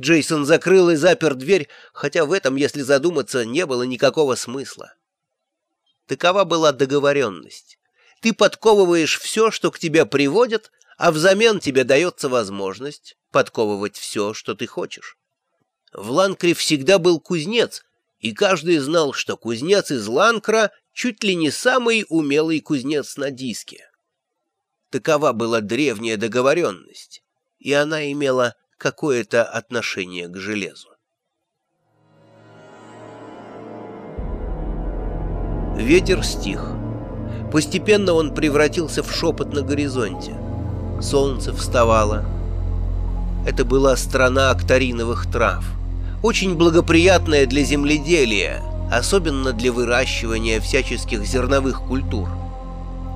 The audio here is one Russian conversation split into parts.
Джейсон закрыл и запер дверь, хотя в этом, если задуматься, не было никакого смысла. Такова была договоренность. Ты подковываешь все, что к тебе приводят, а взамен тебе дается возможность подковывать все, что ты хочешь. В Ланкре всегда был кузнец, и каждый знал, что кузнец из Ланкра чуть ли не самый умелый кузнец на диске. Такова была древняя договоренность, и она имела какое-то отношение к железу. Ветер стих. Постепенно он превратился в шепот на горизонте. Солнце вставало. Это была страна акториновых трав, очень благоприятная для земледелия, особенно для выращивания всяческих зерновых культур.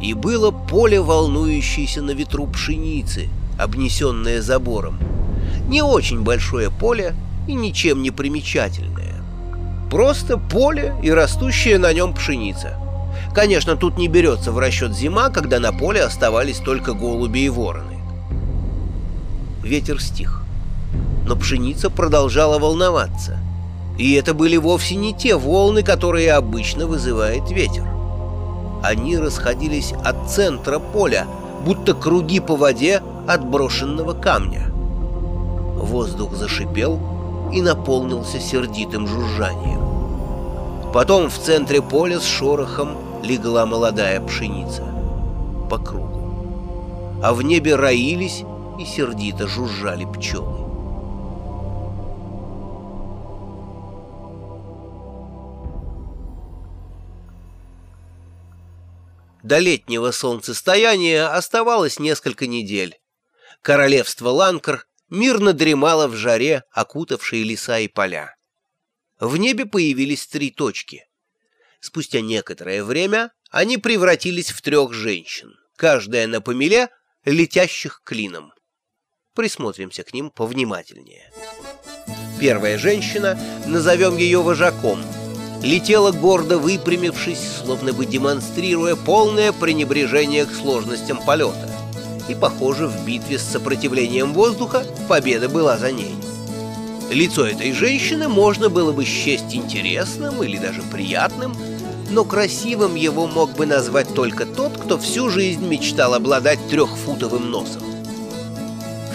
И было поле волнующееся на ветру пшеницы, обнесенное забором. Не очень большое поле и ничем не примечательное. Просто поле и растущая на нем пшеница. Конечно, тут не берется в расчет зима, когда на поле оставались только голуби и вороны. Ветер стих. Но пшеница продолжала волноваться. И это были вовсе не те волны, которые обычно вызывает ветер. Они расходились от центра поля, будто круги по воде от брошенного камня. Воздух зашипел и наполнился сердитым жужжанием. Потом в центре поля с шорохом легла молодая пшеница по кругу, а в небе роились и сердито жужжали пчелы. До летнего солнцестояния оставалось несколько недель. Королевство Ланкар мирно дремало в жаре, окутавшей леса и поля. В небе появились три точки. Спустя некоторое время они превратились в трех женщин, каждая на помеле, летящих клином. Присмотримся к ним повнимательнее. Первая женщина, назовем ее вожаком, летела гордо выпрямившись, словно бы демонстрируя полное пренебрежение к сложностям полета. И, похоже, в битве с сопротивлением воздуха победа была за ней. Лицо этой женщины можно было бы счесть интересным или даже приятным, но красивым его мог бы назвать только тот, кто всю жизнь мечтал обладать трехфутовым носом.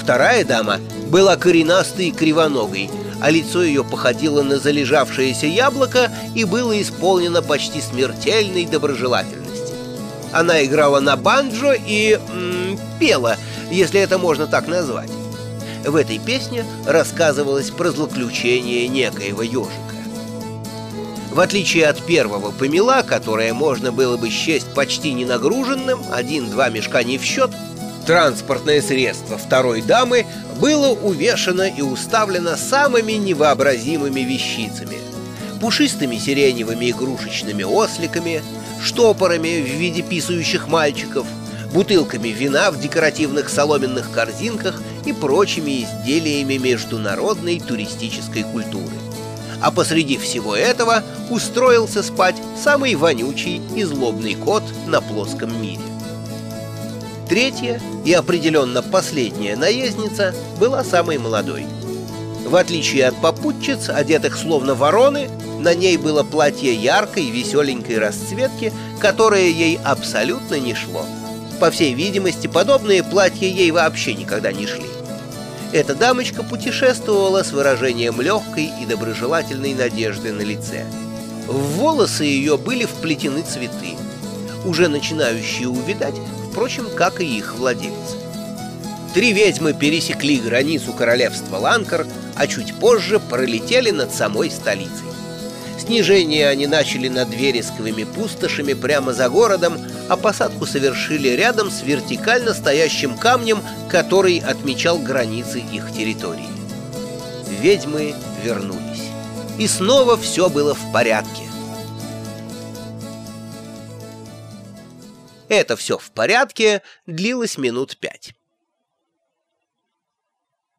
Вторая дама была коренастой и кривоногой, а лицо ее походило на залежавшееся яблоко и было исполнено почти смертельной доброжелательности. Она играла на банджо и м -м, пела, если это можно так назвать. В этой песне рассказывалось про злоключение некоего ежика. В отличие от первого помела, которое можно было бы счесть почти ненагруженным, один-два мешка не в счет, транспортное средство второй дамы было увешано и уставлено самыми невообразимыми вещицами. Пушистыми сиреневыми игрушечными осликами, штопорами в виде писающих мальчиков – бутылками вина в декоративных соломенных корзинках и прочими изделиями международной туристической культуры. А посреди всего этого устроился спать самый вонючий и злобный кот на плоском мире. Третья и определенно последняя наездница была самой молодой. В отличие от попутчиц, одетых словно вороны, на ней было платье яркой, веселенькой расцветки, которое ей абсолютно не шло. По всей видимости, подобные платья ей вообще никогда не шли. Эта дамочка путешествовала с выражением легкой и доброжелательной надежды на лице. В волосы ее были вплетены цветы, уже начинающие увидать, впрочем, как и их владелец. Три ведьмы пересекли границу королевства Ланкар, а чуть позже пролетели над самой столицей. Снижение они начали над вересковыми пустошами прямо за городом, а посадку совершили рядом с вертикально стоящим камнем, который отмечал границы их территории. Ведьмы вернулись. И снова все было в порядке. Это все в порядке длилось минут пять.